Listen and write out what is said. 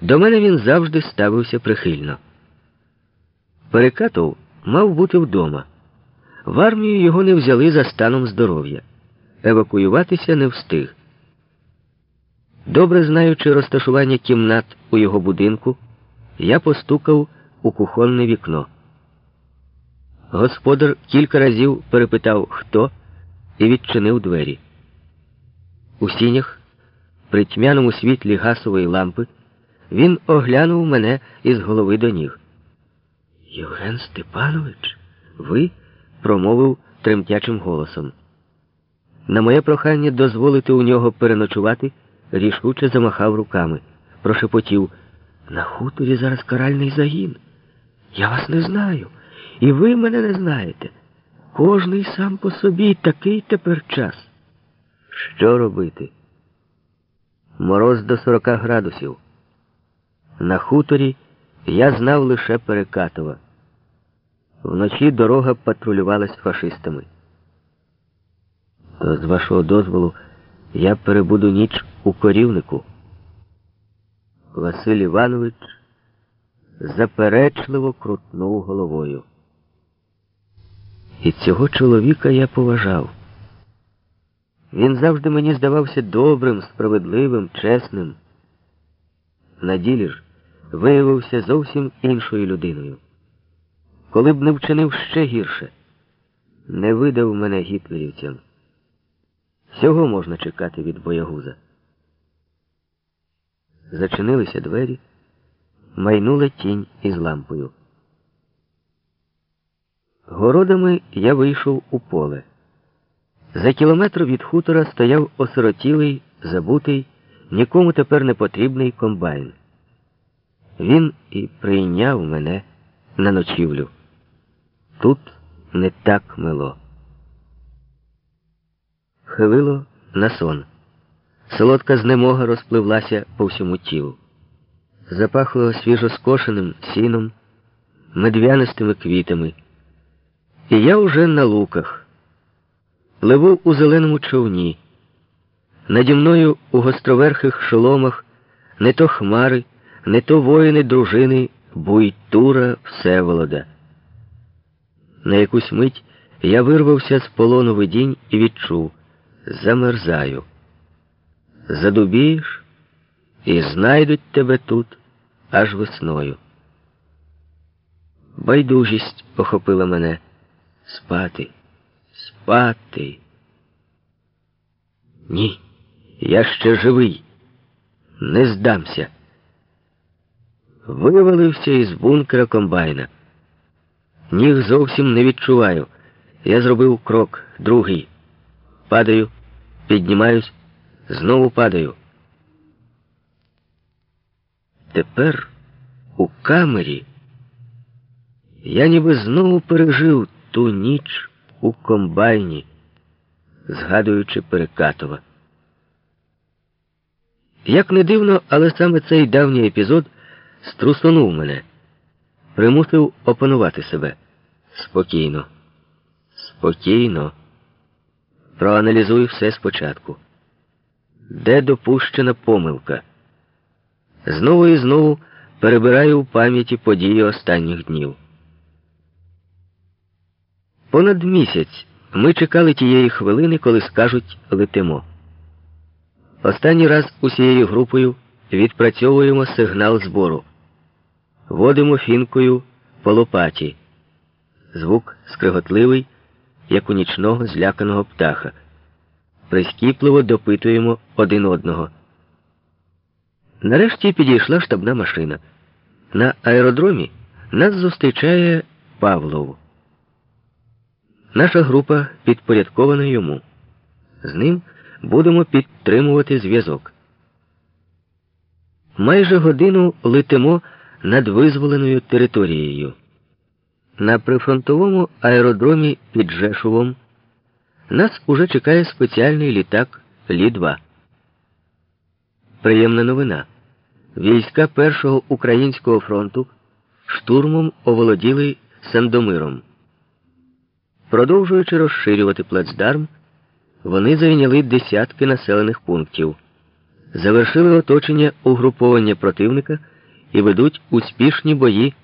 До мене він завжди ставився прихильно. Перекатов мав бути вдома. В армію його не взяли за станом здоров'я. Евакуюватися не встиг. Добре знаючи розташування кімнат у його будинку, я постукав у кухонне вікно. Господар кілька разів перепитав, хто, і відчинив двері. У сінях, при тьмяному світлі гасової лампи, він оглянув мене із голови до ніг. Євген Степанович, ви? промовив тремтячим голосом. На моє прохання дозволити у нього переночувати, рішуче замахав руками, прошепотів. На хуторі зараз каральний загін. Я вас не знаю, і ви мене не знаєте. Кожний сам по собі такий тепер час. Що робити? Мороз до сорока градусів. На хуторі я знав лише Перекатова. Вночі дорога патрулювалась фашистами. То з вашого дозволу я перебуду ніч у корівнику. Василь Іванович заперечливо крутнув головою. І цього чоловіка я поважав. Він завжди мені здавався добрим, справедливим, чесним. На ділі ж виявився зовсім іншою людиною. Коли б не вчинив ще гірше, не видав мене гітлерівцям. Всього можна чекати від боягуза. Зачинилися двері, майнула тінь із лампою. Городами я вийшов у поле. За кілометр від хутора стояв осиротілий, забутий, нікому тепер не потрібний комбайн. Він і прийняв мене на ночівлю. Тут не так мило. Хилило на сон. Солодка знемога розпливлася по всьому тілу. Запахло свіжоскошеним сіном, медвянистими квітами. І я уже на луках. Пливу у зеленому човні. Наді мною у гостроверхих шоломах не то хмари, не то воїни дружини Буйтура Всеволода. На якусь мить я вирвався з полону видінь і відчув замерзаю. Задубієш і знайдуть тебе тут аж весною. Байдужість охопила мене спати, спати. Ні, я ще живий, не здамся. Вивалився із бункера комбайна. Ніг зовсім не відчуваю. Я зробив крок, другий. Падаю, піднімаюсь, знову падаю. Тепер у камері я ніби знову пережив ту ніч у комбайні, згадуючи Перекатова. Як не дивно, але саме цей давній епізод струсонув мене, примусив опанувати себе. Спокійно, спокійно. Проаналізуй все спочатку. Де допущена помилка? Знову і знову перебираю в пам'яті події останніх днів. Понад місяць ми чекали тієї хвилини, коли скажуть летимо. Останній раз усією групою відпрацьовуємо сигнал збору. Водимо фінкою по лопаті. Звук скриготливий, як у нічного зляканого птаха. Прискіпливо допитуємо один одного. Нарешті підійшла штабна машина. На аеродромі нас зустрічає Павлов. Наша група підпорядкована йому. З ним будемо підтримувати зв'язок. Майже годину летимо над визволеною територією. На прифронтовому аеродромі під Жешувом нас уже чекає спеціальний літак Лі-2. Приємна новина. Війська Першого українського фронту штурмом оволоділи Сандомиром. Продовжуючи розширювати плацдарм, вони зайняли десятки населених пунктів. завершили оточення угруповання противника і ведуть успішні бої